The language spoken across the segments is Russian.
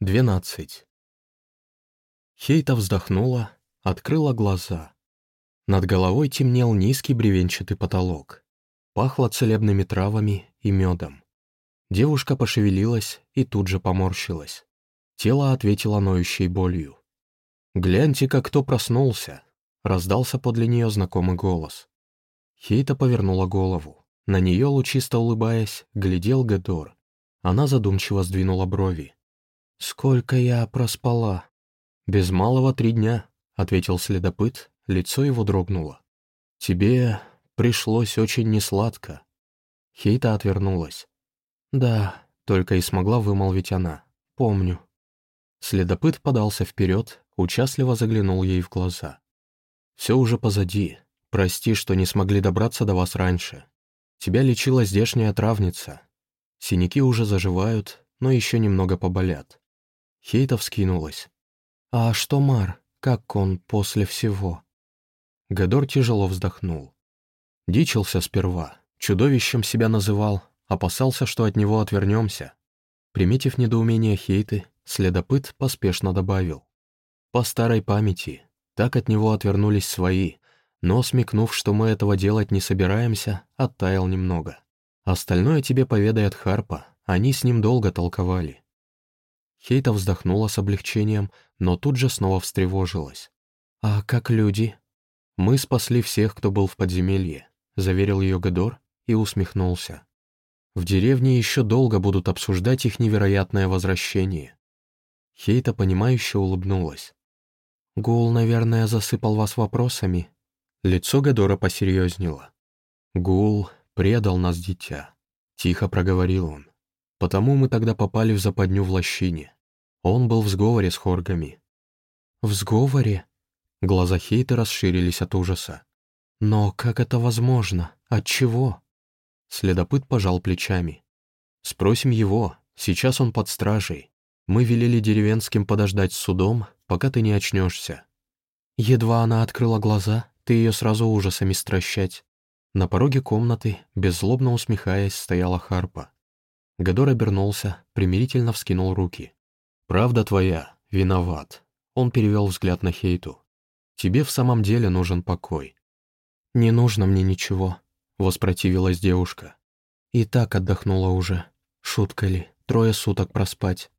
12. Хейта вздохнула, открыла глаза. Над головой темнел низкий бревенчатый потолок. Пахло целебными травами и медом. Девушка пошевелилась и тут же поморщилась. Тело ответило ноющей болью. «Гляньте, как кто проснулся!» — раздался подле нее знакомый голос. Хейта повернула голову. На нее, лучисто улыбаясь, глядел Гедор. Она задумчиво сдвинула брови. «Сколько я проспала?» «Без малого три дня», — ответил следопыт, лицо его дрогнуло. «Тебе пришлось очень несладко». Хейта отвернулась. «Да», — только и смогла вымолвить она. «Помню». Следопыт подался вперед, участливо заглянул ей в глаза. «Все уже позади. Прости, что не смогли добраться до вас раньше. Тебя лечила здешняя травница. Синяки уже заживают, но еще немного поболят. Хейта вскинулась. «А что Мар? Как он после всего?» Гадор тяжело вздохнул. Дичился сперва, чудовищем себя называл, опасался, что от него отвернемся. Приметив недоумение Хейты, следопыт поспешно добавил. «По старой памяти, так от него отвернулись свои, но, смекнув, что мы этого делать не собираемся, оттаял немного. Остальное тебе поведает Харпа, они с ним долго толковали. Хейта вздохнула с облегчением, но тут же снова встревожилась. «А как люди?» «Мы спасли всех, кто был в подземелье», — заверил ее Гедор и усмехнулся. «В деревне еще долго будут обсуждать их невероятное возвращение». Хейта, понимающе улыбнулась. «Гул, наверное, засыпал вас вопросами». Лицо Гедора посерьезнело. «Гул предал нас, дитя», — тихо проговорил он. Потому мы тогда попали в западню в лощине. Он был в сговоре с хоргами. «В сговоре?» Глаза Хейта расширились от ужаса. «Но как это возможно? От чего?» Следопыт пожал плечами. «Спросим его. Сейчас он под стражей. Мы велели деревенским подождать с судом, пока ты не очнешься». Едва она открыла глаза, ты ее сразу ужасами стращать. На пороге комнаты, беззлобно усмехаясь, стояла Харпа. Гадор обернулся, примирительно вскинул руки. «Правда твоя, виноват». Он перевел взгляд на Хейту. «Тебе в самом деле нужен покой». «Не нужно мне ничего», — воспротивилась девушка. «И так отдохнула уже. Шутка ли, трое суток проспать».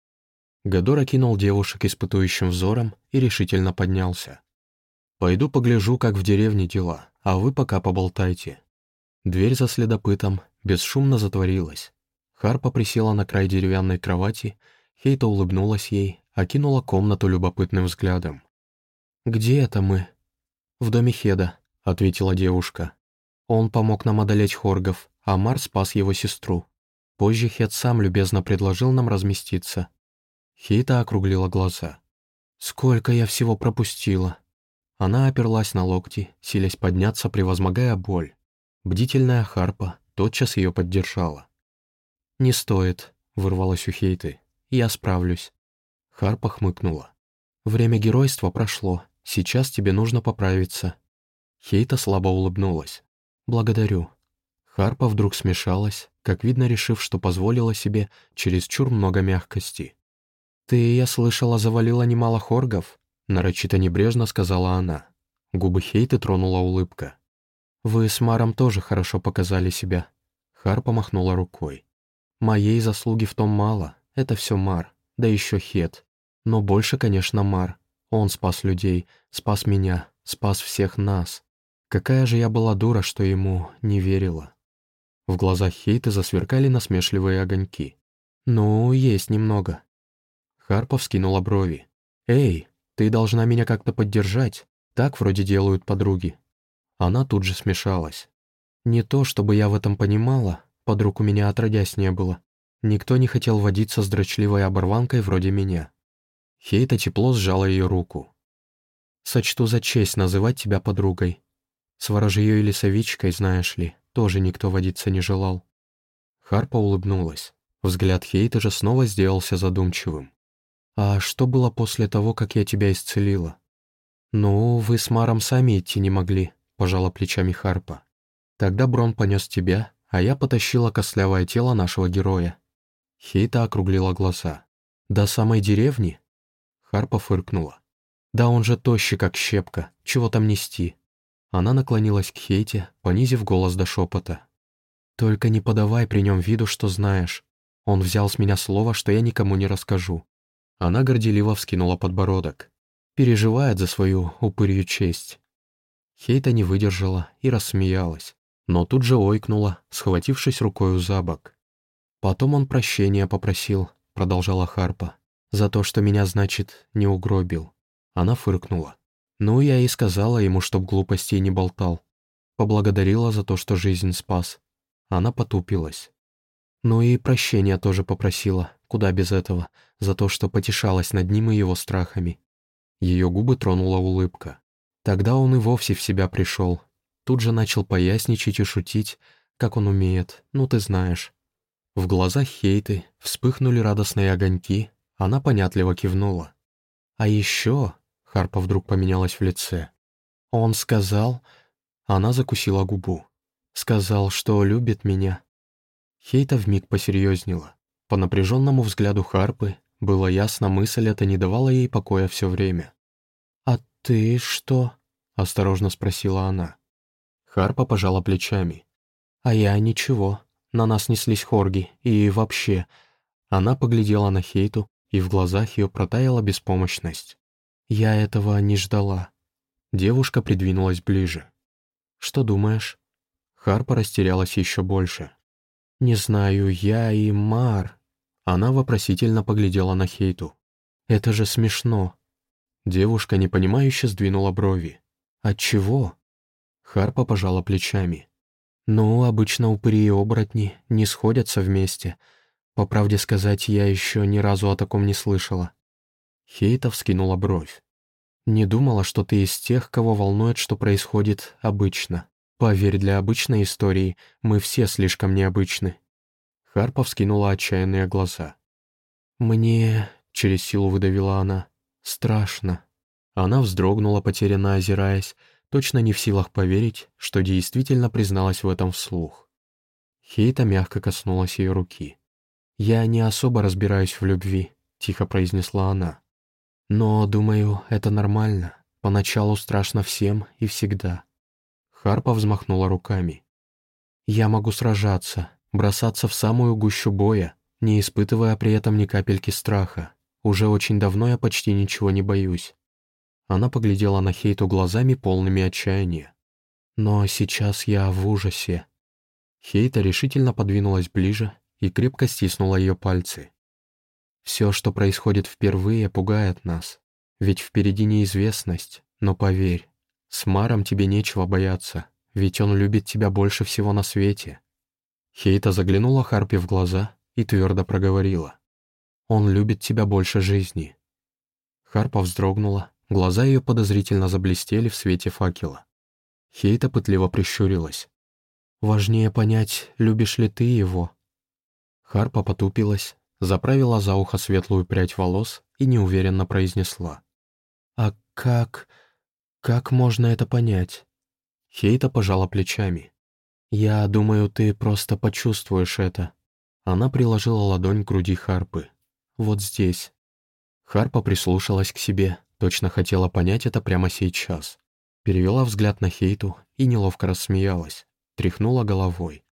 Гадор окинул девушек испытующим взором и решительно поднялся. «Пойду погляжу, как в деревне дела, а вы пока поболтайте». Дверь за следопытом бесшумно затворилась. Харпа присела на край деревянной кровати, Хейта улыбнулась ей, окинула комнату любопытным взглядом. «Где это мы?» «В доме Хеда», — ответила девушка. «Он помог нам одолеть хоргов, а Мар спас его сестру. Позже Хед сам любезно предложил нам разместиться». Хейта округлила глаза. «Сколько я всего пропустила!» Она оперлась на локти, силясь подняться, превозмогая боль. Бдительная Харпа тотчас ее поддержала. «Не стоит», — вырвалась у Хейты. «Я справлюсь». Харпа хмыкнула. «Время геройства прошло. Сейчас тебе нужно поправиться». Хейта слабо улыбнулась. «Благодарю». Харпа вдруг смешалась, как видно, решив, что позволила себе чересчур много мягкости. «Ты, я слышала, завалила немало хоргов?» нарочито небрежно сказала она. Губы Хейты тронула улыбка. «Вы с Маром тоже хорошо показали себя». Харпа махнула рукой. Моей заслуги в том мало, это все Мар, да еще Хет. Но больше, конечно, Мар. Он спас людей, спас меня, спас всех нас. Какая же я была дура, что ему не верила. В глазах Хейты засверкали насмешливые огоньки. «Ну, есть немного». Харпов скинула брови. «Эй, ты должна меня как-то поддержать. Так вроде делают подруги». Она тут же смешалась. «Не то, чтобы я в этом понимала, Подруг у меня отродясь не было. Никто не хотел водиться с дрочливой оборванкой вроде меня. Хейта тепло сжала ее руку. «Сочту за честь называть тебя подругой. С ворожьей или совичкой, знаешь ли, тоже никто водиться не желал». Харпа улыбнулась. Взгляд Хейта же снова сделался задумчивым. «А что было после того, как я тебя исцелила?» «Ну, вы с Маром сами идти не могли», — пожала плечами Харпа. «Тогда Брон понес тебя, а я потащила костлявое тело нашего героя. Хейта округлила глаза. «До самой деревни?» Харпа фыркнула. «Да он же тощий, как щепка, чего там нести?» Она наклонилась к Хейте, понизив голос до шепота. «Только не подавай при нем виду, что знаешь. Он взял с меня слово, что я никому не расскажу». Она горделиво вскинула подбородок. Переживает за свою упырью честь. Хейта не выдержала и рассмеялась, но тут же ойкнула, схватившись рукою за бок. «Потом он прощения попросил», — продолжала Харпа, «за то, что меня, значит, не угробил». Она фыркнула. Ну, я и сказала ему, чтоб глупостей не болтал. Поблагодарила за то, что жизнь спас. Она потупилась. Ну и прощения тоже попросила, куда без этого, за то, что потешалась над ним и его страхами. Ее губы тронула улыбка. Тогда он и вовсе в себя пришел. Тут же начал поясничать и шутить, как он умеет, ну ты знаешь. В глазах Хейты вспыхнули радостные огоньки, она понятливо кивнула. «А еще...» — Харпа вдруг поменялась в лице. «Он сказал...» Она закусила губу. «Сказал, что любит меня». Хейта вмиг посерьезнела. По напряженному взгляду Харпы было ясно, мысль эта не давала ей покоя все время. «А ты что?» — осторожно спросила она. Харпа пожала плечами. «А я ничего. На нас неслись хорги. И вообще...» Она поглядела на Хейту, и в глазах ее протаяла беспомощность. «Я этого не ждала». Девушка придвинулась ближе. «Что думаешь?» Харпа растерялась еще больше. «Не знаю, я и Мар...» Она вопросительно поглядела на Хейту. «Это же смешно». Девушка непонимающе сдвинула брови. «Отчего?» Харпа пожала плечами. «Ну, обычно упыри и оборотни не сходятся вместе. По правде сказать, я еще ни разу о таком не слышала». Хейта вскинула бровь. «Не думала, что ты из тех, кого волнует, что происходит обычно. Поверь, для обычной истории мы все слишком необычны». Харпа вскинула отчаянные глаза. «Мне...» — через силу выдавила она. «Страшно». Она вздрогнула, потерянно озираясь, точно не в силах поверить, что действительно призналась в этом вслух. Хейта мягко коснулась ее руки. «Я не особо разбираюсь в любви», — тихо произнесла она. «Но, думаю, это нормально. Поначалу страшно всем и всегда». Харпа взмахнула руками. «Я могу сражаться, бросаться в самую гущу боя, не испытывая при этом ни капельки страха. Уже очень давно я почти ничего не боюсь. Она поглядела на Хейту глазами, полными отчаяния. «Но сейчас я в ужасе». Хейта решительно подвинулась ближе и крепко стиснула ее пальцы. «Все, что происходит впервые, пугает нас. Ведь впереди неизвестность, но поверь, с Маром тебе нечего бояться, ведь он любит тебя больше всего на свете». Хейта заглянула Харпи в глаза и твердо проговорила. «Он любит тебя больше жизни». Харпа вздрогнула, Глаза ее подозрительно заблестели в свете факела. Хейта пытливо прищурилась. «Важнее понять, любишь ли ты его». Харпа потупилась, заправила за ухо светлую прядь волос и неуверенно произнесла. «А как... как можно это понять?» Хейта пожала плечами. «Я думаю, ты просто почувствуешь это». Она приложила ладонь к груди Харпы. «Вот здесь». Харпа прислушалась к себе, Точно хотела понять это прямо сейчас. Перевела взгляд на Хейту и неловко рассмеялась. Тряхнула головой.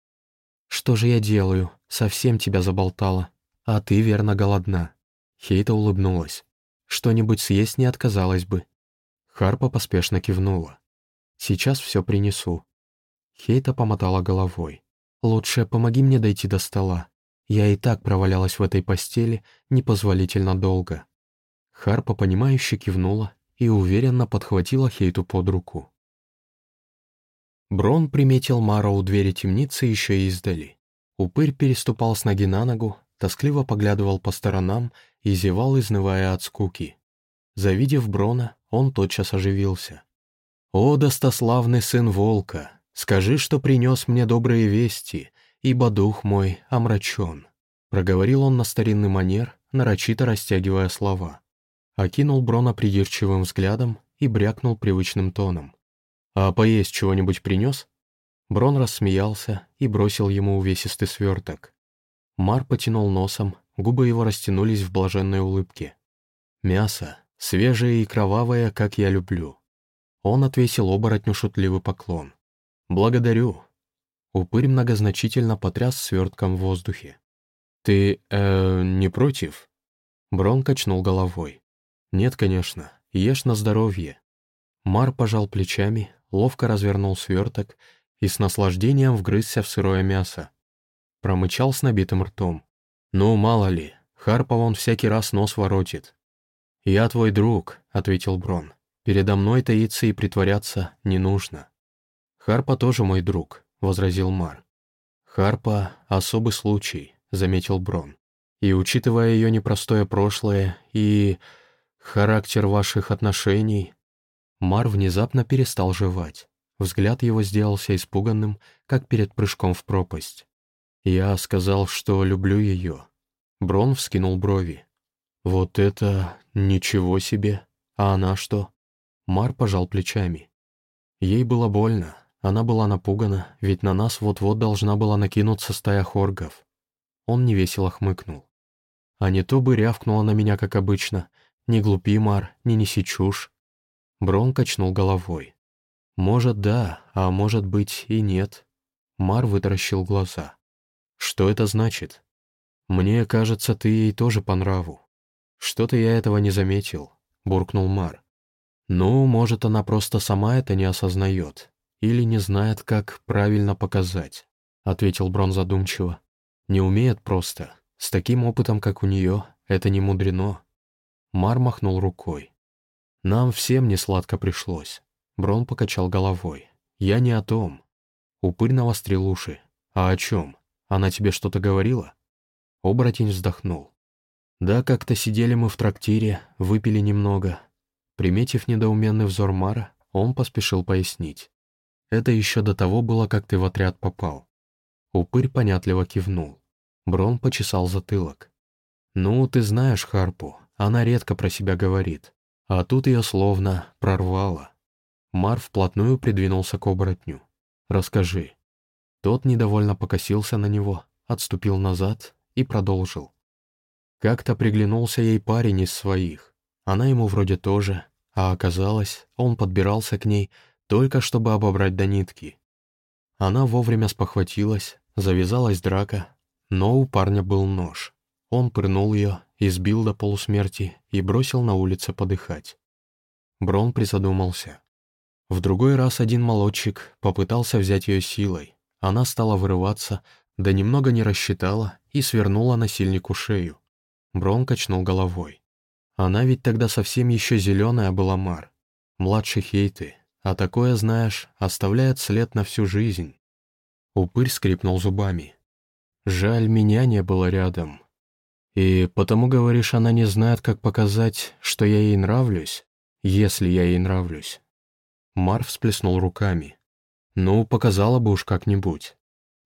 «Что же я делаю? Совсем тебя заболтала. А ты, верно, голодна». Хейта улыбнулась. «Что-нибудь съесть не отказалась бы». Харпа поспешно кивнула. «Сейчас все принесу». Хейта помотала головой. «Лучше помоги мне дойти до стола. Я и так провалялась в этой постели непозволительно долго». Харпа, понимающе кивнула и уверенно подхватила Хейту под руку. Брон приметил Мара у двери темницы еще и издали. Упырь переступал с ноги на ногу, тоскливо поглядывал по сторонам и зевал, изнывая от скуки. Завидев Брона, он тотчас оживился. «О, достославный сын волка, скажи, что принес мне добрые вести, ибо дух мой омрачен», — проговорил он на старинный манер, нарочито растягивая слова окинул Брона придирчивым взглядом и брякнул привычным тоном. «А поесть чего-нибудь принес?» Брон рассмеялся и бросил ему увесистый сверток. Мар потянул носом, губы его растянулись в блаженной улыбке. «Мясо, свежее и кровавое, как я люблю». Он отвесил оборотню шутливый поклон. «Благодарю». Упырь многозначительно потряс свертком в воздухе. «Ты, э, не против?» Брон качнул головой. «Нет, конечно, ешь на здоровье». Мар пожал плечами, ловко развернул сверток и с наслаждением вгрызся в сырое мясо. Промычал с набитым ртом. «Ну, мало ли, Харпа он всякий раз нос воротит». «Я твой друг», — ответил Брон. «Передо мной таиться и притворяться не нужно». «Харпа тоже мой друг», — возразил Мар. «Харпа — особый случай», — заметил Брон. «И учитывая ее непростое прошлое и характер ваших отношений...» Мар внезапно перестал жевать. Взгляд его сделался испуганным, как перед прыжком в пропасть. Я сказал, что люблю ее. Брон вскинул брови. «Вот это... ничего себе! А она что?» Мар пожал плечами. Ей было больно, она была напугана, ведь на нас вот-вот должна была накинуться стая хоргов. Он невесело хмыкнул. А не то бы рявкнула на меня, как обычно. «Не глупи, Мар, не неси чушь». Брон качнул головой. «Может, да, а может быть и нет». Мар вытаращил глаза. Что это значит? Мне кажется, ты ей тоже по нраву. Что-то я этого не заметил, буркнул Мар. Ну, может, она просто сама это не осознает или не знает, как правильно показать, ответил Брон задумчиво. Не умеет просто. С таким опытом, как у нее, это не мудрено. Мар махнул рукой. Нам всем не сладко пришлось. Брон покачал головой. Я не о том. Упырь навострил уши. А о чем? Она тебе что-то говорила?» Оборотень вздохнул. «Да, как-то сидели мы в трактире, выпили немного». Приметив недоуменный взор Мара, он поспешил пояснить. «Это еще до того было, как ты в отряд попал». Упырь понятливо кивнул. Брон почесал затылок. «Ну, ты знаешь Харпу, она редко про себя говорит, а тут ее словно прорвало». Мар вплотную придвинулся к оборотню. «Расскажи, тот недовольно покосился на него, отступил назад и продолжил. Как-то приглянулся ей парень из своих. Она ему вроде тоже, а оказалось, он подбирался к ней только чтобы обобрать до нитки. Она вовремя спохватилась, завязалась драка, но у парня был нож. Он пырнул ее, избил до полусмерти и бросил на улице подыхать. Брон призадумался. В другой раз один молодчик попытался взять ее силой, она стала вырываться, да немного не рассчитала и свернула насильнику шею. Брон качнул головой. Она ведь тогда совсем еще зеленая была Мар. Младший Хейты, а такое, знаешь, оставляет след на всю жизнь. Упырь скрипнул зубами. Жаль, меня не было рядом. И потому, говоришь, она не знает, как показать, что я ей нравлюсь, если я ей нравлюсь. Мар всплеснул руками. «Ну, показала бы уж как-нибудь».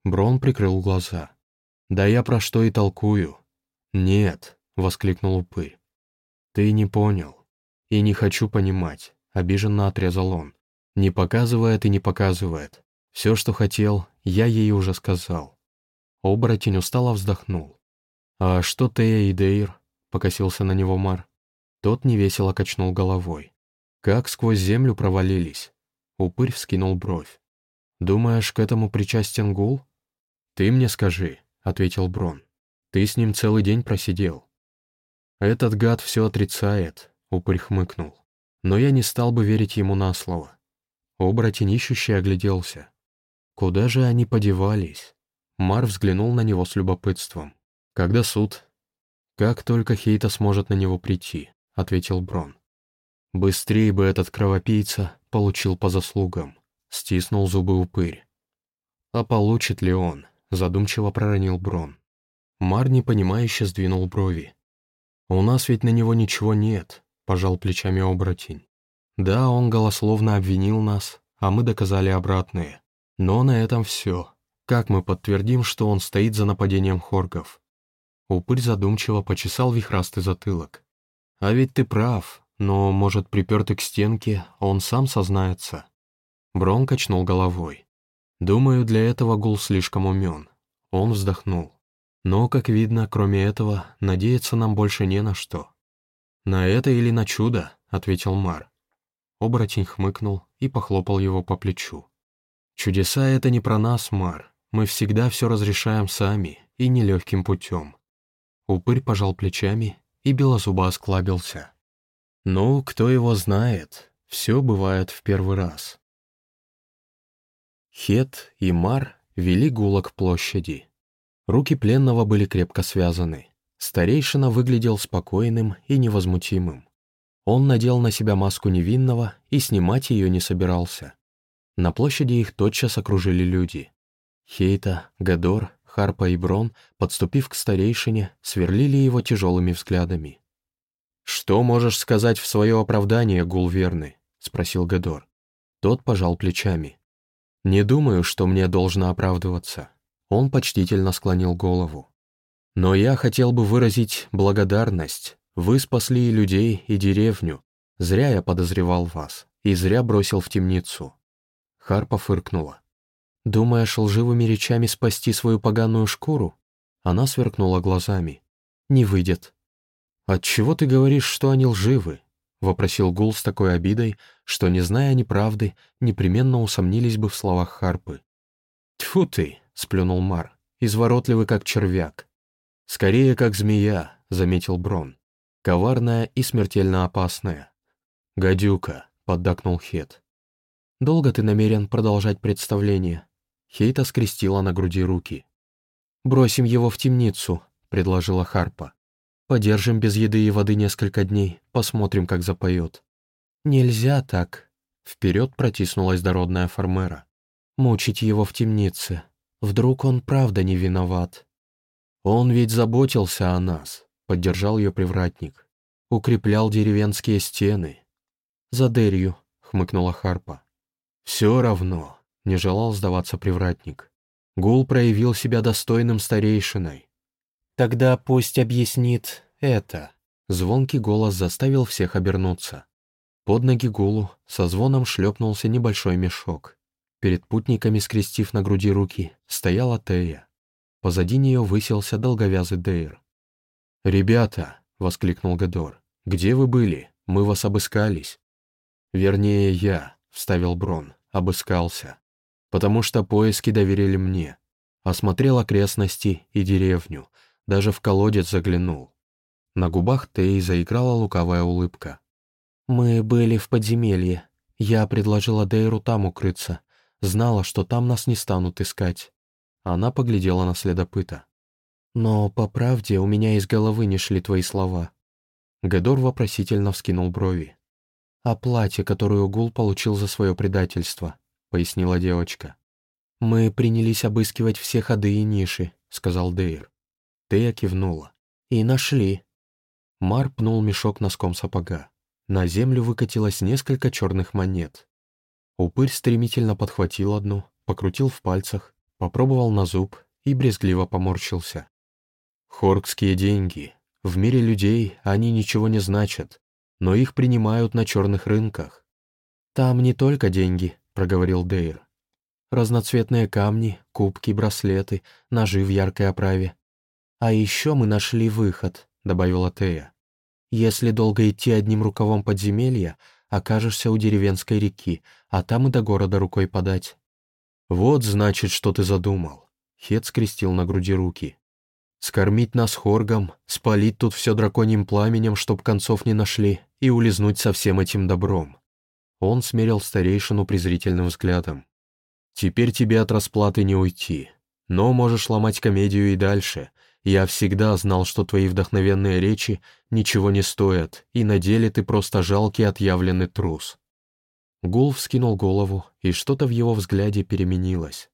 Брон прикрыл глаза. «Да я про что и толкую». «Нет», — воскликнул упырь. «Ты не понял. И не хочу понимать», — обиженно отрезал он. «Не показывает и не показывает. Все, что хотел, я ей уже сказал». Оборотень устало вздохнул. «А что Тея и Дейр?» — покосился на него Мар. Тот невесело качнул головой. «Как сквозь землю провалились?» Упырь вскинул бровь. «Думаешь, к этому причастен гул?» «Ты мне скажи», — ответил Брон. «Ты с ним целый день просидел». «Этот гад все отрицает», — упырь хмыкнул. «Но я не стал бы верить ему на слово». Оборотень ищущий огляделся. «Куда же они подевались?» Мар взглянул на него с любопытством. «Когда суд?» «Как только Хейта сможет на него прийти», — ответил Брон. «Быстрее бы этот кровопийца получил по заслугам». Стиснул зубы упырь. «А получит ли он?» — задумчиво проронил Брон. Мар непонимающе сдвинул брови. «У нас ведь на него ничего нет», — пожал плечами оборотень. «Да, он голословно обвинил нас, а мы доказали обратное. Но на этом все. Как мы подтвердим, что он стоит за нападением хоргов?» Упырь задумчиво почесал вихрастый затылок. «А ведь ты прав, но, может, припертый к стенке, он сам сознается. Брон качнул головой. «Думаю, для этого гул слишком умен». Он вздохнул. Но, как видно, кроме этого, надеяться нам больше не на что». «На это или на чудо?» — ответил Мар. Оборотень хмыкнул и похлопал его по плечу. «Чудеса — это не про нас, Мар. Мы всегда все разрешаем сами и нелегким путем». Упырь пожал плечами и белозуба осклабился. «Ну, кто его знает, все бывает в первый раз». Хет и Мар вели гула к площади. Руки пленного были крепко связаны. Старейшина выглядел спокойным и невозмутимым. Он надел на себя маску невинного и снимать ее не собирался. На площади их тотчас окружили люди. Хейта, Гадор, Харпа и Брон, подступив к старейшине, сверлили его тяжелыми взглядами. «Что можешь сказать в свое оправдание, Гулверны?» — спросил Гадор. Тот пожал плечами. «Не думаю, что мне должно оправдываться». Он почтительно склонил голову. Но я хотел бы выразить благодарность. Вы спасли и людей, и деревню. Зря я подозревал вас, и зря бросил в темницу». Харпа фыркнула. «Думаешь, лживыми речами спасти свою поганую шкуру?» Она сверкнула глазами. «Не выйдет». «Отчего ты говоришь, что они лживы?» — вопросил Гул с такой обидой, что, не зная неправды, непременно усомнились бы в словах Харпы. «Тьфу ты!» — сплюнул Мар, изворотливый как червяк. «Скорее, как змея», — заметил Брон. «Коварная и смертельно опасная». «Гадюка», — поддакнул Хет. «Долго ты намерен продолжать представление?» Хейта скрестила на груди руки. «Бросим его в темницу», — предложила Харпа. «Подержим без еды и воды несколько дней, посмотрим, как запоет». «Нельзя так», — вперед протиснулась дородная Фармера. «Мучить его в темнице. Вдруг он правда не виноват?» «Он ведь заботился о нас», — поддержал ее привратник. «Укреплял деревенские стены». «За Дерью», — хмыкнула Харпа. «Все равно», — не желал сдаваться привратник. Гул проявил себя достойным старейшиной. «Тогда пусть объяснит это». Звонкий голос заставил всех обернуться. Под ноги Гулу со звоном шлепнулся небольшой мешок. Перед путниками, скрестив на груди руки, стояла Тея. Позади нее высился долговязый Дейр. «Ребята!» — воскликнул Гадор. «Где вы были? Мы вас обыскались». «Вернее, я», — вставил Брон, — «обыскался. Потому что поиски доверили мне. Осмотрел окрестности и деревню, даже в колодец заглянул». На губах Теи заиграла лукавая улыбка. «Мы были в подземелье. Я предложила Дейру там укрыться. Знала, что там нас не станут искать. Она поглядела на следопыта. «Но, по правде, у меня из головы не шли твои слова». Гедор вопросительно вскинул брови. «О плате, которую Гул получил за свое предательство», — пояснила девочка. «Мы принялись обыскивать все ходы и ниши», — сказал Дейр. Тея кивнула. «И нашли». Мар пнул мешок носком сапога. На землю выкатилось несколько черных монет. Упырь стремительно подхватил одну, покрутил в пальцах, Попробовал на зуб и брезгливо поморщился. Хоркские деньги. В мире людей они ничего не значат, но их принимают на черных рынках. «Там не только деньги», — проговорил Дейр. «Разноцветные камни, кубки, браслеты, ножи в яркой оправе. А еще мы нашли выход», — добавила Тея. «Если долго идти одним рукавом подземелья, окажешься у деревенской реки, а там и до города рукой подать. «Вот, значит, что ты задумал». Хет скрестил на груди руки. «Скормить нас хоргом, спалить тут все драконьим пламенем, чтоб концов не нашли, и улизнуть со всем этим добром». Он смерил старейшину презрительным взглядом. «Теперь тебе от расплаты не уйти. Но можешь ломать комедию и дальше. Я всегда знал, что твои вдохновенные речи ничего не стоят, и на деле ты просто жалкий отъявленный трус. Гул вскинул голову, и что-то в его взгляде переменилось.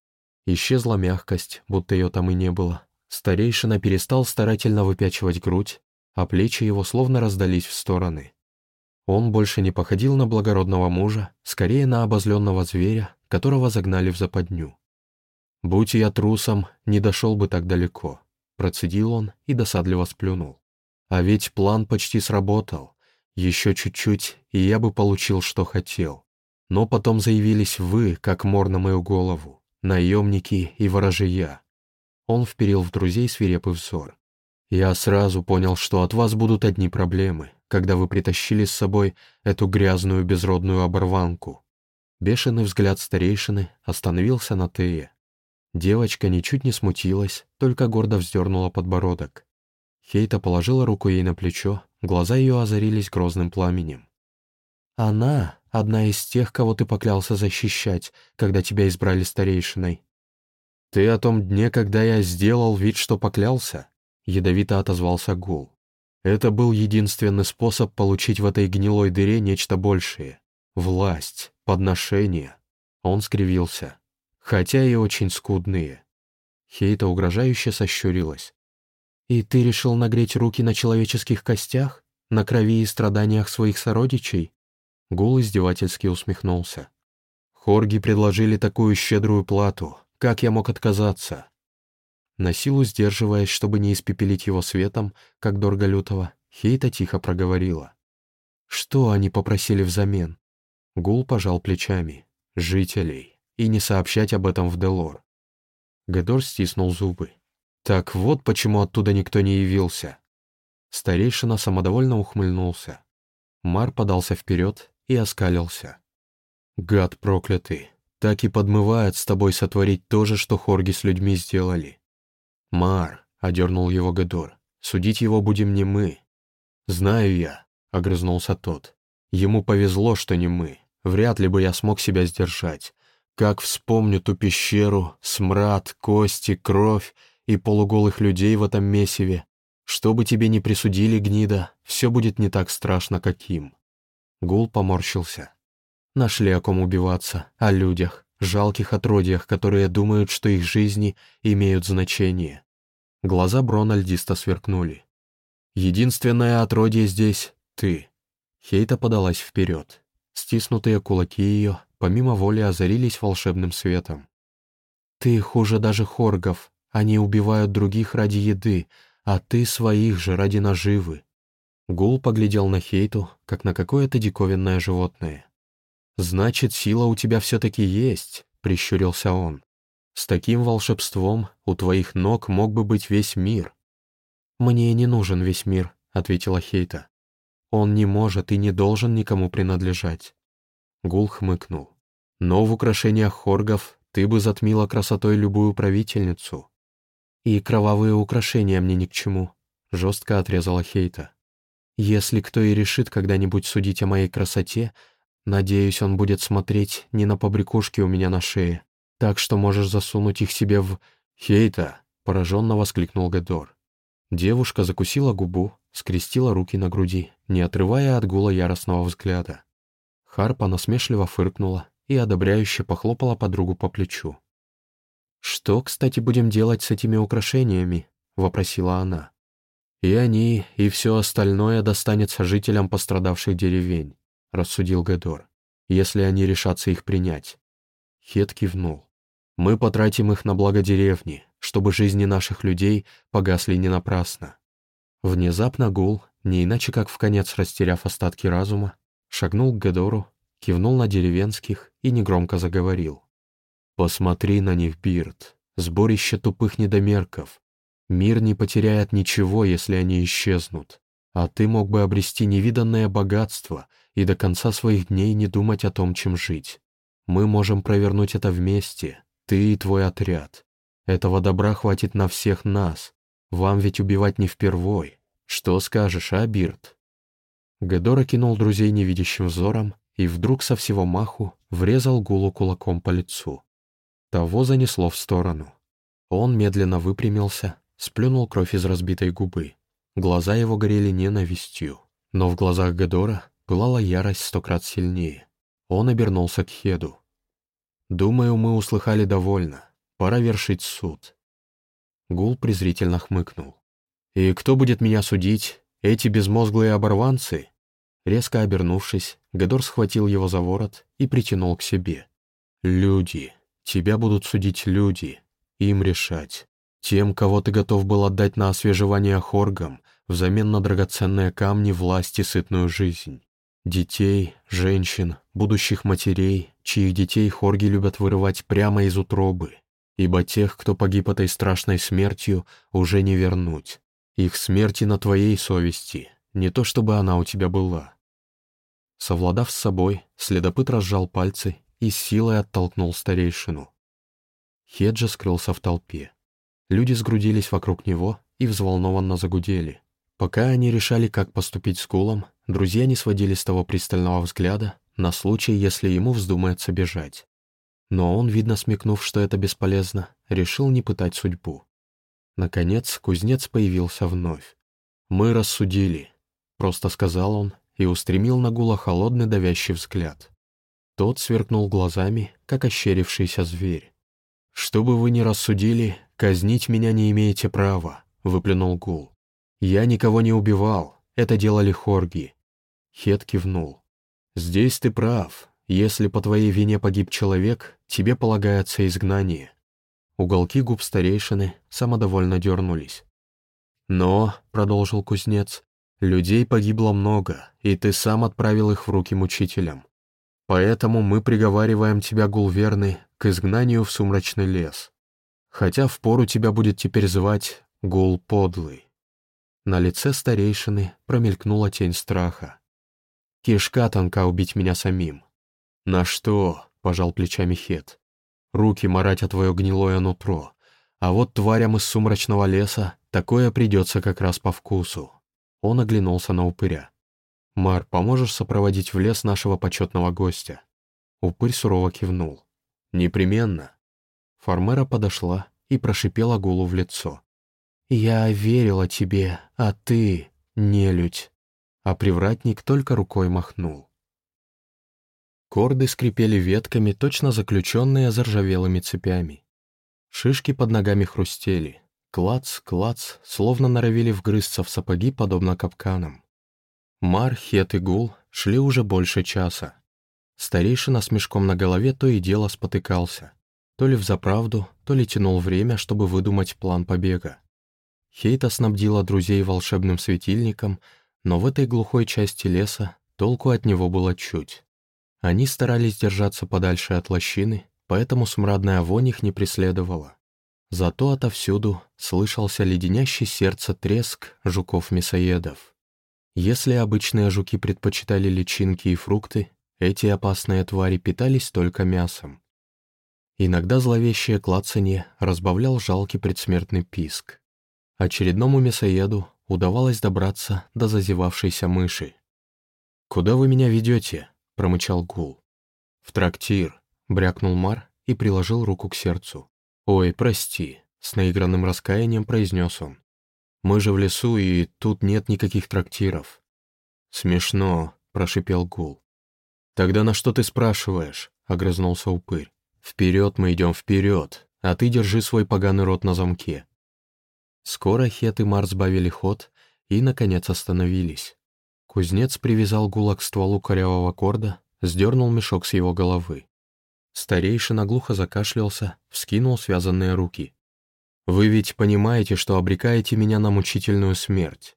Исчезла мягкость, будто ее там и не было. Старейшина перестал старательно выпячивать грудь, а плечи его словно раздались в стороны. Он больше не походил на благородного мужа, скорее на обозленного зверя, которого загнали в западню. «Будь я трусом, не дошел бы так далеко», — процедил он и досадливо сплюнул. «А ведь план почти сработал. Еще чуть-чуть, и я бы получил, что хотел. Но потом заявились вы, как мор на мою голову, наемники и ворожия. Он вперил в друзей свирепый взор. «Я сразу понял, что от вас будут одни проблемы, когда вы притащили с собой эту грязную безродную оборванку». Бешеный взгляд старейшины остановился на Тее. Девочка ничуть не смутилась, только гордо вздернула подбородок. Хейта положила руку ей на плечо, глаза ее озарились грозным пламенем. «Она — одна из тех, кого ты поклялся защищать, когда тебя избрали старейшиной. «Ты о том дне, когда я сделал вид, что поклялся?» — ядовито отозвался Гул. «Это был единственный способ получить в этой гнилой дыре нечто большее. Власть, подношение». Он скривился. «Хотя и очень скудные». Хейта угрожающе сощурилась. «И ты решил нагреть руки на человеческих костях? На крови и страданиях своих сородичей?» Гул издевательски усмехнулся. «Хорги предложили такую щедрую плату, как я мог отказаться? На силу сдерживаясь, чтобы не испепелить его светом, как Дорга Лютого, Хейта тихо проговорила. Что они попросили взамен? Гул пожал плечами. Жителей. И не сообщать об этом в Делор. Гедор стиснул зубы. Так вот почему оттуда никто не явился. Старейшина самодовольно ухмыльнулся. Мар подался вперед и оскалился. «Гад проклятый! так и подмывает с тобой сотворить то же, что хорги с людьми сделали. Мар, — одернул его Гедор, — судить его будем не мы. Знаю я, — огрызнулся тот. Ему повезло, что не мы. Вряд ли бы я смог себя сдержать. Как вспомню ту пещеру, смрад, кости, кровь и полуголых людей в этом месиве. Что бы тебе ни присудили, гнида, все будет не так страшно, как им. Гул поморщился. Нашли о ком убиваться, о людях, жалких отродьях, которые думают, что их жизни имеют значение. Глаза Брона льдисто сверкнули. «Единственное отродье здесь — ты». Хейта подалась вперед. Стиснутые кулаки ее, помимо воли, озарились волшебным светом. «Ты хуже даже хоргов. Они убивают других ради еды, а ты своих же ради наживы». Гул поглядел на Хейту, как на какое-то диковинное животное. «Значит, сила у тебя все-таки есть», — прищурился он. «С таким волшебством у твоих ног мог бы быть весь мир». «Мне не нужен весь мир», — ответила Хейта. «Он не может и не должен никому принадлежать». Гул хмыкнул. «Но в украшениях хоргов ты бы затмила красотой любую правительницу». «И кровавые украшения мне ни к чему», — жестко отрезала Хейта. «Если кто и решит когда-нибудь судить о моей красоте, Надеюсь, он будет смотреть не на побрякушки у меня на шее, так что можешь засунуть их себе в... «Хейта!» — пораженно воскликнул Гедор. Девушка закусила губу, скрестила руки на груди, не отрывая от гула яростного взгляда. Харпа насмешливо фыркнула и одобряюще похлопала подругу по плечу. «Что, кстати, будем делать с этими украшениями?» — вопросила она. «И они, и все остальное достанется жителям пострадавших деревень рассудил Гедор, если они решатся их принять. Хет кивнул. Мы потратим их на благо деревни, чтобы жизни наших людей погасли не напрасно. Внезапно Гул, не иначе как в конец растеряв остатки разума, шагнул к Гедору, кивнул на деревенских и негромко заговорил. «Посмотри на них, Бирд, сборище тупых недомерков. Мир не потеряет ничего, если они исчезнут, а ты мог бы обрести невиданное богатство и до конца своих дней не думать о том, чем жить. Мы можем провернуть это вместе, ты и твой отряд. Этого добра хватит на всех нас. Вам ведь убивать не впервой. Что скажешь, а, Бирд?» Гедора кинул друзей невидящим взором и вдруг со всего маху врезал Гулу кулаком по лицу. Того занесло в сторону. Он медленно выпрямился, сплюнул кровь из разбитой губы. Глаза его горели ненавистью, но в глазах Гедора пылала ярость сто крат сильнее. Он обернулся к Хеду. «Думаю, мы услыхали довольно. Пора вершить суд». Гул презрительно хмыкнул. «И кто будет меня судить? Эти безмозглые оборванцы?» Резко обернувшись, Гедор схватил его за ворот и притянул к себе. «Люди. Тебя будут судить люди. Им решать. Тем, кого ты готов был отдать на освежевание хоргам, взамен на драгоценные камни, власти, сытную жизнь. Детей, женщин, будущих матерей, чьих детей хорги любят вырывать прямо из утробы. ибо тех, кто погиб этой страшной смертью, уже не вернуть. Их смерти на твоей совести, не то чтобы она у тебя была». Совладав с собой, следопыт разжал пальцы и силой оттолкнул старейшину. Хеджа скрылся в толпе. Люди сгрудились вокруг него и взволнованно загудели. Пока они решали, как поступить с Гулом, друзья не сводили с того пристального взгляда на случай, если ему вздумается бежать. Но он, видно смекнув, что это бесполезно, решил не пытать судьбу. Наконец, кузнец появился вновь. «Мы рассудили», — просто сказал он и устремил на Гула холодный давящий взгляд. Тот сверкнул глазами, как ощерившийся зверь. «Что бы вы ни рассудили, казнить меня не имеете права», — выплюнул Гул. «Я никого не убивал, это делали хорги». Хет кивнул. «Здесь ты прав. Если по твоей вине погиб человек, тебе полагается изгнание». Уголки губ старейшины самодовольно дернулись. «Но», — продолжил кузнец, — «людей погибло много, и ты сам отправил их в руки мучителям. Поэтому мы приговариваем тебя, Гулверны, к изгнанию в сумрачный лес. Хотя впору тебя будет теперь звать Гул Подлый. На лице старейшины промелькнула тень страха. Кишка тонка убить меня самим. На что? — пожал плечами Хет. Руки марать о твое гнилое нутро. А вот тварям из сумрачного леса такое придется как раз по вкусу. Он оглянулся на упыря. «Мар, поможешь сопроводить в лес нашего почетного гостя?» Упырь сурово кивнул. «Непременно». Фармера подошла и прошипела Гулу в лицо. «Я верила тебе, а ты — нелюдь». А привратник только рукой махнул. Корды скрипели ветками, точно заключенные заржавелыми цепями. Шишки под ногами хрустели. Клац, клац, словно норовили вгрызться в сапоги, подобно капканам. Мар, Хет и Гул шли уже больше часа. Старейшина с мешком на голове то и дело спотыкался. То ли взаправду, то ли тянул время, чтобы выдумать план побега. Хейта снабдила друзей волшебным светильником, но в этой глухой части леса толку от него было чуть. Они старались держаться подальше от лощины, поэтому смрадная вонь их не преследовала. Зато отовсюду слышался леденящий сердце треск жуков-мясоедов. Если обычные жуки предпочитали личинки и фрукты, эти опасные твари питались только мясом. Иногда зловещее клацанье разбавлял жалкий предсмертный писк. Очередному мясоеду удавалось добраться до зазевавшейся мыши. «Куда вы меня ведете?» — промычал Гул. «В трактир», — брякнул Мар и приложил руку к сердцу. «Ой, прости», — с наигранным раскаянием произнес он. Мы же в лесу, и тут нет никаких трактиров». «Смешно», — прошипел Гул. «Тогда на что ты спрашиваешь?» — огрызнулся упырь. «Вперед мы идем, вперед, а ты держи свой поганый рот на замке». Скоро Хет и Мар сбавили ход и, наконец, остановились. Кузнец привязал Гула к стволу корявого корда, сдернул мешок с его головы. Старейшина глухо закашлялся, вскинул связанные руки. Вы ведь понимаете, что обрекаете меня на мучительную смерть?»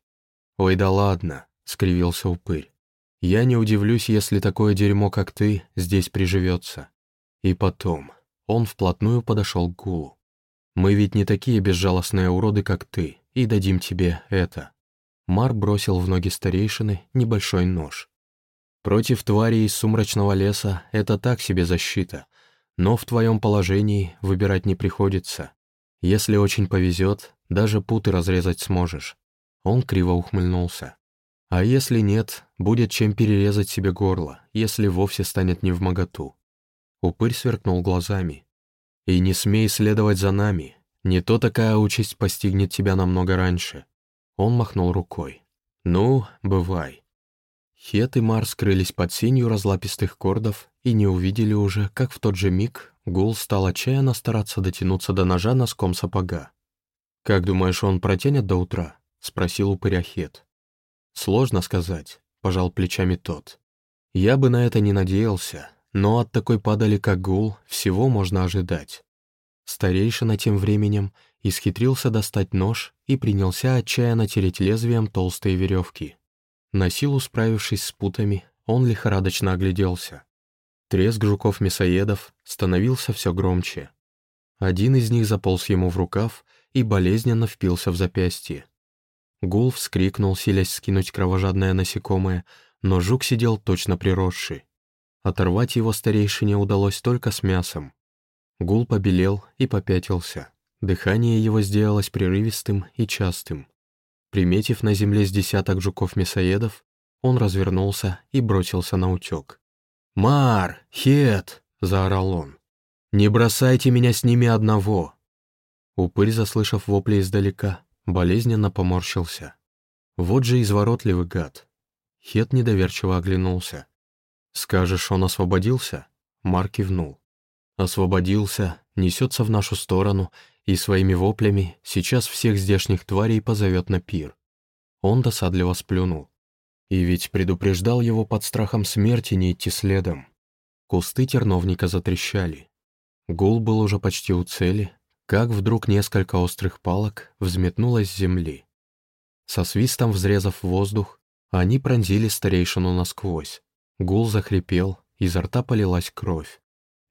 «Ой, да ладно», — скривился упырь. «Я не удивлюсь, если такое дерьмо, как ты, здесь приживется. И потом, он вплотную подошел к Гулу. Мы ведь не такие безжалостные уроды, как ты, и дадим тебе это». Мар бросил в ноги старейшины небольшой нож. «Против тварей из сумрачного леса это так себе защита, но в твоем положении выбирать не приходится. Если очень повезет, даже путы разрезать сможешь». Он криво ухмыльнулся. «А если нет, будет чем перерезать себе горло, если вовсе станет не в моготу». Упырь сверкнул глазами. «И не смей следовать за нами, не то такая участь постигнет тебя намного раньше». Он махнул рукой. «Ну, бывай». Хет и Мар скрылись под сенью разлапистых кордов и не увидели уже, как в тот же миг Гул стал отчаянно стараться дотянуться до ножа носком сапога. «Как думаешь, он протянет до утра?» — спросил упыря Хет. «Сложно сказать», — пожал плечами тот. «Я бы на это не надеялся, но от такой падали, как Гул, всего можно ожидать». Старейшина тем временем исхитрился достать нож и принялся отчаянно тереть лезвием толстые веревки. На силу справившись с путами, он лихорадочно огляделся. Треск жуков-мясоедов становился все громче. Один из них заполз ему в рукав и болезненно впился в запястье. Гул вскрикнул, силясь скинуть кровожадное насекомое, но жук сидел точно приросший. Оторвать его старейшине удалось только с мясом. Гул побелел и попятился. Дыхание его сделалось прерывистым и частым. Приметив на земле с десяток жуков-мясоедов, он развернулся и бросился на утек. «Мар! Хет!» — заорал он. «Не бросайте меня с ними одного!» Упырь, заслышав вопли издалека, болезненно поморщился. Вот же изворотливый гад. Хет недоверчиво оглянулся. «Скажешь, он освободился?» Мар кивнул. «Освободился, несется в нашу сторону и своими воплями сейчас всех здешних тварей позовет на пир». Он досадливо сплюнул. И ведь предупреждал его под страхом смерти не идти следом. Кусты терновника затрещали. Гул был уже почти у цели, как вдруг несколько острых палок взметнулось с земли. Со свистом взрезав воздух, они пронзили старейшину насквозь. Гул захрипел, изо рта полилась кровь.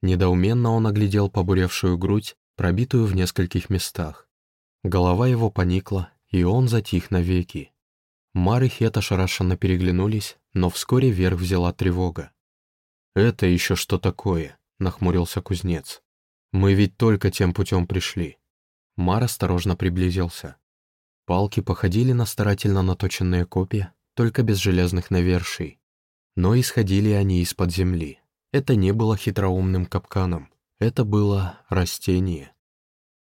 Недоуменно он оглядел побуревшую грудь, пробитую в нескольких местах. Голова его поникла, и он затих навеки. Мар и Хет ошарашенно переглянулись, но вскоре вверх взяла тревога. «Это еще что такое?» — нахмурился кузнец. «Мы ведь только тем путем пришли». Мар осторожно приблизился. Палки походили на старательно наточенные копья, только без железных наверший. Но исходили они из-под земли. Это не было хитроумным капканом. Это было растение.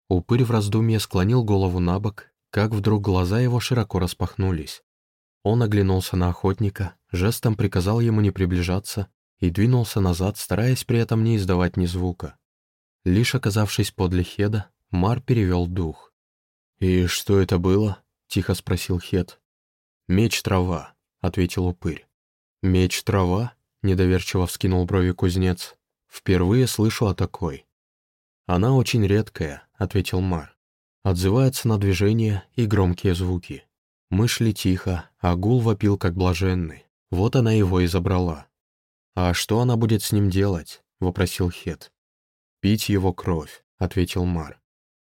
Упырь в раздумье склонил голову на бок, как вдруг глаза его широко распахнулись. Он оглянулся на охотника, жестом приказал ему не приближаться и двинулся назад, стараясь при этом не издавать ни звука. Лишь оказавшись подле Хеда, Мар перевел дух. «И что это было?» — тихо спросил Хед. «Меч трава», — ответил упырь. «Меч трава?» — недоверчиво вскинул брови кузнец. «Впервые слышу о такой». «Она очень редкая», — ответил Мар. «Отзывается на движения и громкие звуки. Мы шли тихо, а гул вопил как блаженный. Вот она его и забрала. «А что она будет с ним делать?» — вопросил Хет. «Пить его кровь», — ответил Мар.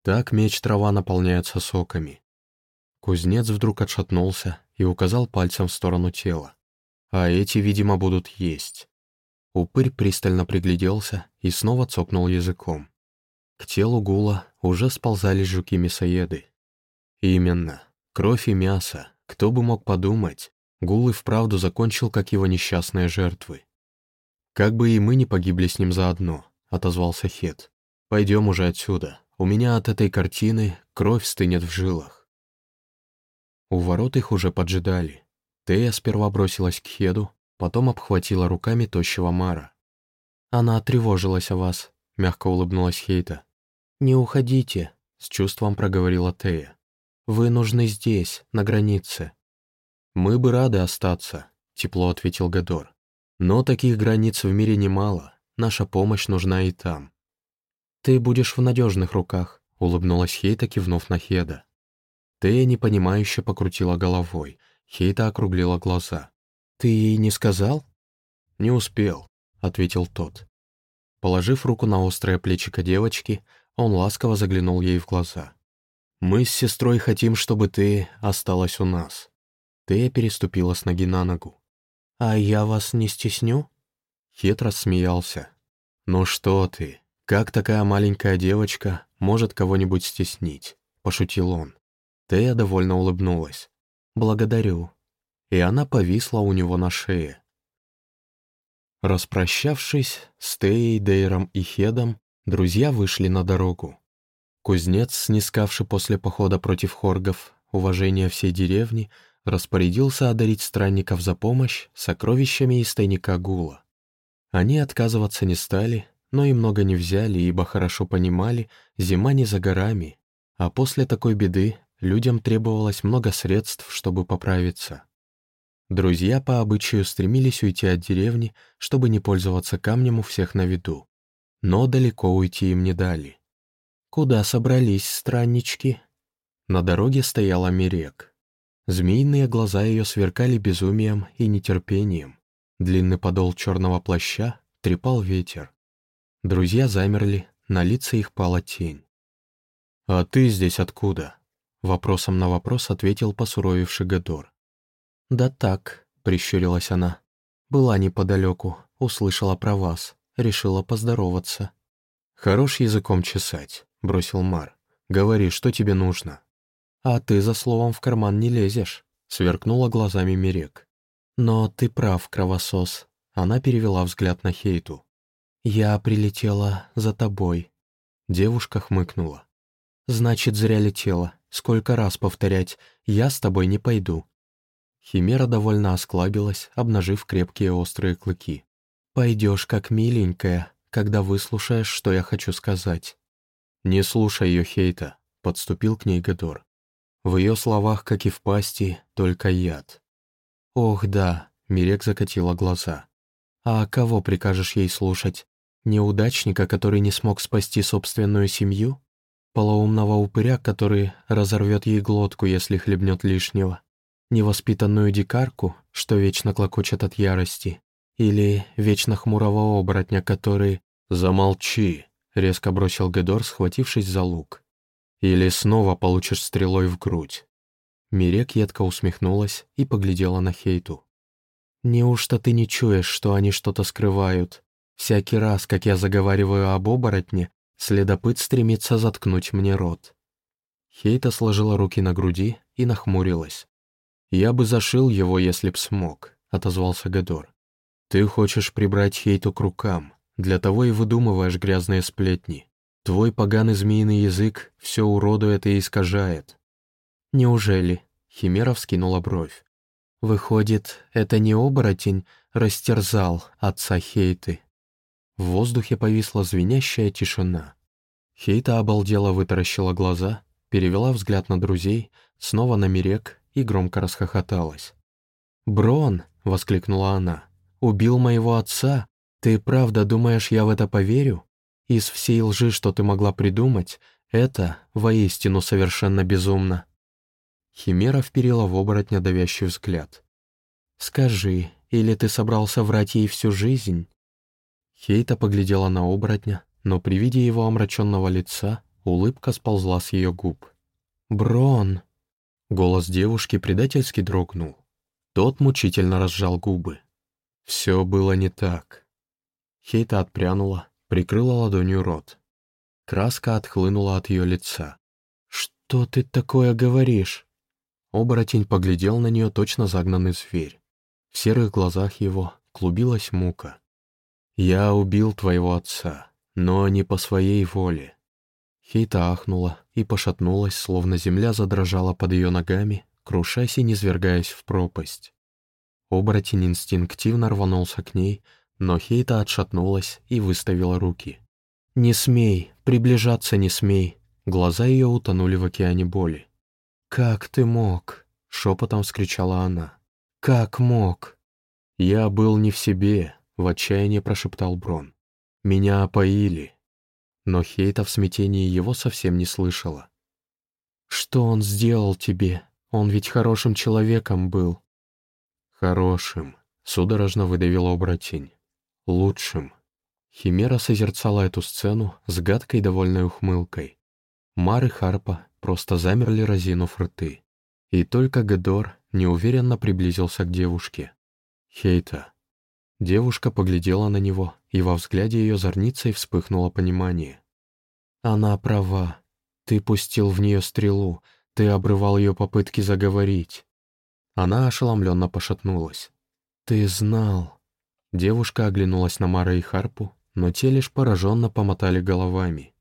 Так меч трава наполняется соками. Кузнец вдруг отшатнулся и указал пальцем в сторону тела. А эти, видимо, будут есть. Упырь пристально пригляделся и снова цокнул языком. К телу гула уже сползали жуки-мясоеды. Именно. Кровь и мясо. Кто бы мог подумать, Гул и вправду закончил, как его несчастные жертвы. «Как бы и мы не погибли с ним заодно», — отозвался Хет. «Пойдем уже отсюда. У меня от этой картины кровь стынет в жилах». У ворот их уже поджидали. Тея сперва бросилась к Хеду, потом обхватила руками тощего Мара. «Она тревожилась о вас», — мягко улыбнулась Хейта. «Не уходите», — с чувством проговорила Тея. Вы нужны здесь, на границе». «Мы бы рады остаться», — тепло ответил Гадор. «Но таких границ в мире немало, наша помощь нужна и там». «Ты будешь в надежных руках», — улыбнулась Хейта, кивнув на Хеда. Тея непонимающе покрутила головой, Хейта округлила глаза. «Ты ей не сказал?» «Не успел», — ответил тот. Положив руку на острое плечико девочки, он ласково заглянул ей в глаза. «Мы с сестрой хотим, чтобы ты осталась у нас». Тея переступила с ноги на ногу. «А я вас не стесню?» Хитро смеялся. «Ну что ты, как такая маленькая девочка может кого-нибудь стеснить?» — пошутил он. Тея довольно улыбнулась. «Благодарю». И она повисла у него на шее. Распрощавшись с Теей, Дейром и Хедом, друзья вышли на дорогу. Кузнец, снискавший после похода против хоргов уважение всей деревни, распорядился одарить странников за помощь сокровищами из тайника Гула. Они отказываться не стали, но и много не взяли, ибо хорошо понимали, зима не за горами, а после такой беды людям требовалось много средств, чтобы поправиться. Друзья по обычаю стремились уйти от деревни, чтобы не пользоваться камнем у всех на виду. Но далеко уйти им не дали. «Куда собрались страннички?» На дороге стояла Мирек. Змеиные глаза ее сверкали безумием и нетерпением. Длинный подол черного плаща трепал ветер. Друзья замерли, на лица их пала тень. «А ты здесь откуда?» Вопросом на вопрос ответил посуровивший Гадор. «Да так», — прищурилась она. «Была неподалеку, услышала про вас, решила поздороваться». «Хорош языком чесать», — бросил Мар. «Говори, что тебе нужно». «А ты за словом в карман не лезешь», — сверкнула глазами Мирек. «Но ты прав, кровосос», — она перевела взгляд на Хейту. «Я прилетела за тобой». Девушка хмыкнула. «Значит, зря летела. Сколько раз повторять, я с тобой не пойду». Химера довольно осклабилась, обнажив крепкие острые клыки. «Пойдешь как миленькая, когда выслушаешь, что я хочу сказать». «Не слушай ее хейта», — подступил к ней Гадор. В ее словах, как и в пасти, только яд. «Ох, да», — Мирек закатила глаза. «А кого прикажешь ей слушать? Неудачника, который не смог спасти собственную семью? Полоумного упыря, который разорвет ей глотку, если хлебнет лишнего? Невоспитанную дикарку, что вечно клокочет от ярости? Или вечно хмурого оборотня, который... «Замолчи!» — резко бросил Гедор, схватившись за лук. «Или снова получишь стрелой в грудь». Мирек едко усмехнулась и поглядела на Хейту. «Неужто ты не чуешь, что они что-то скрывают? Всякий раз, как я заговариваю об оборотне, следопыт стремится заткнуть мне рот. Хейта сложила руки на груди и нахмурилась. «Я бы зашил его, если б смог», — отозвался Гадор. «Ты хочешь прибрать Хейту к рукам, для того и выдумываешь грязные сплетни. Твой поганый змеиный язык все уродует и искажает». «Неужели?» — Химера вскинула бровь. «Выходит, это не оборотень растерзал отца Хейты?» В воздухе повисла звенящая тишина. Хейта обалдела вытаращила глаза, перевела взгляд на друзей, снова на Мирек и громко расхохоталась. «Брон!» — воскликнула она. «Убил моего отца? Ты правда думаешь, я в это поверю? Из всей лжи, что ты могла придумать, это воистину совершенно безумно». Химера вперила в оборотня давящий взгляд. «Скажи, или ты собрался врать ей всю жизнь?» Хейта поглядела на оборотня, но при виде его омраченного лица улыбка сползла с ее губ. «Брон!» Голос девушки предательски дрогнул. Тот мучительно разжал губы. Все было не так. Хейта отпрянула, прикрыла ладонью рот. Краска отхлынула от ее лица. «Что ты такое говоришь?» Оборотень поглядел на нее точно загнанный зверь. В серых глазах его клубилась мука. «Я убил твоего отца, но не по своей воле». Хейта ахнула и пошатнулась, словно земля задрожала под ее ногами, крушась и низвергаясь в пропасть. Оборотень инстинктивно рванулся к ней, но Хейта отшатнулась и выставила руки. «Не смей, приближаться не смей!» Глаза ее утонули в океане боли. «Как ты мог?» — шепотом вскричала она. «Как мог?» «Я был не в себе», — в отчаянии прошептал Брон. «Меня опоили». Но Хейта в смятении его совсем не слышала. «Что он сделал тебе? Он ведь хорошим человеком был». «Хорошим», — судорожно выдавила обратень. «Лучшим». Химера созерцала эту сцену с гадкой довольной ухмылкой. Мар и Харпа просто замерли, разинув рты. И только Гедор неуверенно приблизился к девушке. «Хейта, Девушка поглядела на него, и во взгляде ее зорницей вспыхнуло понимание. «Она права. Ты пустил в нее стрелу, ты обрывал ее попытки заговорить». Она ошеломленно пошатнулась. «Ты знал». Девушка оглянулась на Мара и Харпу, но те лишь пораженно помотали головами.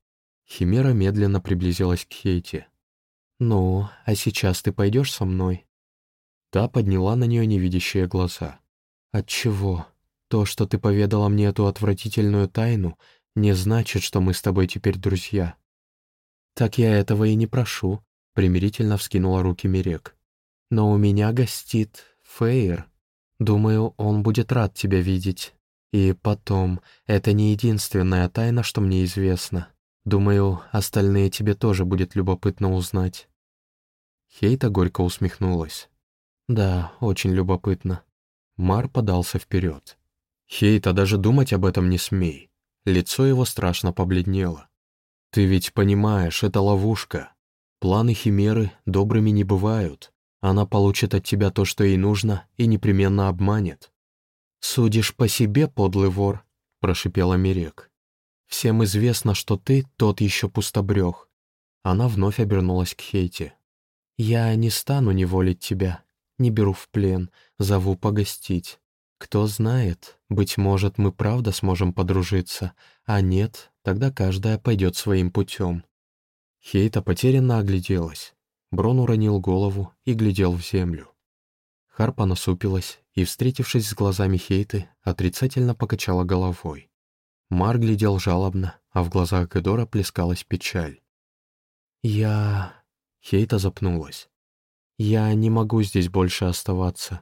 Химера медленно приблизилась к Хейте. «Ну, а сейчас ты пойдешь со мной?» Та подняла на нее невидящие глаза. «Отчего?» То, что ты поведала мне эту отвратительную тайну, не значит, что мы с тобой теперь друзья». «Так я этого и не прошу», — примирительно вскинула руки Мирек. «Но у меня гостит Фейер. Думаю, он будет рад тебя видеть. И потом, это не единственная тайна, что мне известна. Думаю, остальные тебе тоже будет любопытно узнать». Хейта горько усмехнулась. «Да, очень любопытно». Мар подался вперед. «Хейта, даже думать об этом не смей». Лицо его страшно побледнело. Ты ведь понимаешь, это ловушка. Планы Химеры добрыми не бывают. Она получит от тебя то, что ей нужно, и непременно обманет. «Судишь по себе, подлый вор», — прошипела Мирек. «Всем известно, что ты тот еще пустобрех». Она вновь обернулась к Хейте. «Я не стану неволить тебя, не беру в плен, зову погостить. Кто знает, быть может, мы правда сможем подружиться, а нет, тогда каждая пойдет своим путем. Хейта потерянно огляделась. Брон уронил голову и глядел в землю. Харпа насупилась и, встретившись с глазами Хейты, отрицательно покачала головой. Мар глядел жалобно, а в глазах Гедора плескалась печаль. «Я...» Хейта запнулась. «Я не могу здесь больше оставаться.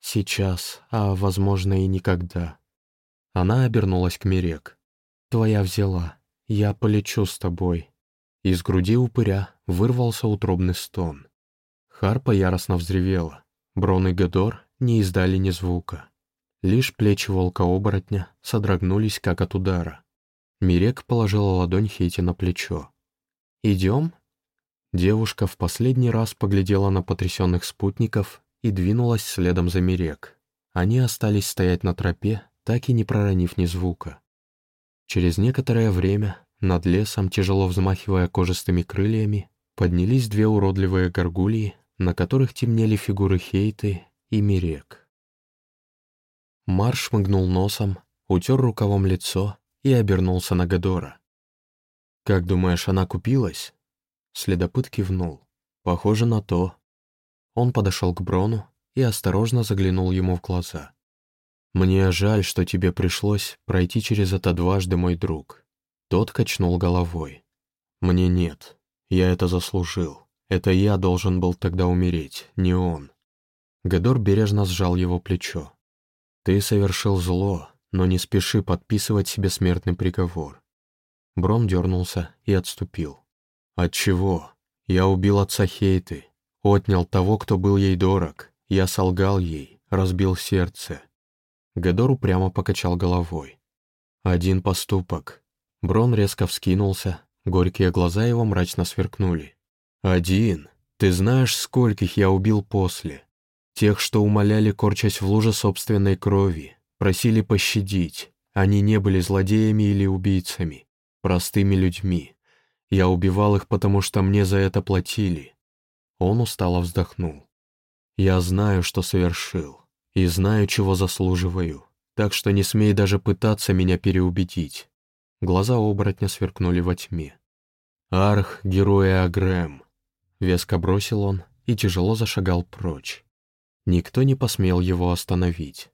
Сейчас, а, возможно, и никогда». Она обернулась к Мирек. «Твоя взяла. Я полечу с тобой». Из груди упыря вырвался утробный стон. Харпа яростно взревела. Брон и Гедор не издали ни звука. Лишь плечи волка-оборотня содрогнулись, как от удара. Мирек положила ладонь Хейти на плечо. «Идем?» Девушка в последний раз поглядела на потрясенных спутников и двинулась следом за Мирек. Они остались стоять на тропе, так и не проронив ни звука. Через некоторое время над лесом, тяжело взмахивая кожистыми крыльями, поднялись две уродливые горгульи, на которых темнели фигуры Хейты и Мирек. Марш шмыгнул носом, утер рукавом лицо и обернулся на Гадора. «Как думаешь, она купилась?» Следопыт кивнул. «Похоже на то». Он подошел к Брону и осторожно заглянул ему в глаза. «Мне жаль, что тебе пришлось пройти через это дважды, мой друг». Тот качнул головой. «Мне нет. Я это заслужил. Это я должен был тогда умереть, не он». Гедор бережно сжал его плечо. «Ты совершил зло, но не спеши подписывать себе смертный приговор». Брон дернулся и отступил. От чего? Я убил отца Хейты, отнял того, кто был ей дорог. Я солгал ей, разбил сердце. Гедор упрямо покачал головой. Один поступок. Брон резко вскинулся, горькие глаза его мрачно сверкнули. «Один? Ты знаешь, скольких я убил после? Тех, что умоляли, корчась в луже собственной крови, просили пощадить. Они не были злодеями или убийцами, простыми людьми. Я убивал их, потому что мне за это платили. Он устало вздохнул. Я знаю, что совершил, и знаю, чего заслуживаю, так что не смей даже пытаться меня переубедить. Глаза оборотня сверкнули во тьме. «Арх, героя Агрэм!» Веско бросил он и тяжело зашагал прочь. Никто не посмел его остановить.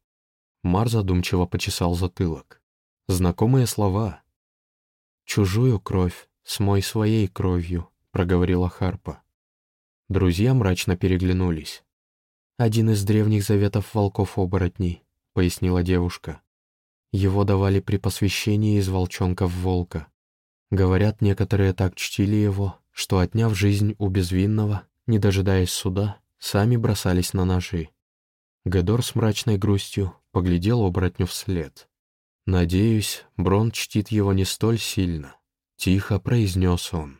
Мар задумчиво почесал затылок. Знакомые слова. «Чужую кровь «Смой своей кровью», — проговорила Харпа. Друзья мрачно переглянулись. «Один из древних заветов волков-оборотней», — пояснила девушка. «Его давали при посвящении из волчонка в волка. Говорят, некоторые так чтили его, что, отняв жизнь у безвинного, не дожидаясь суда, сами бросались на ножи». Гедор с мрачной грустью поглядел оборотню вслед. «Надеюсь, Брон чтит его не столь сильно, Тихо произнес он.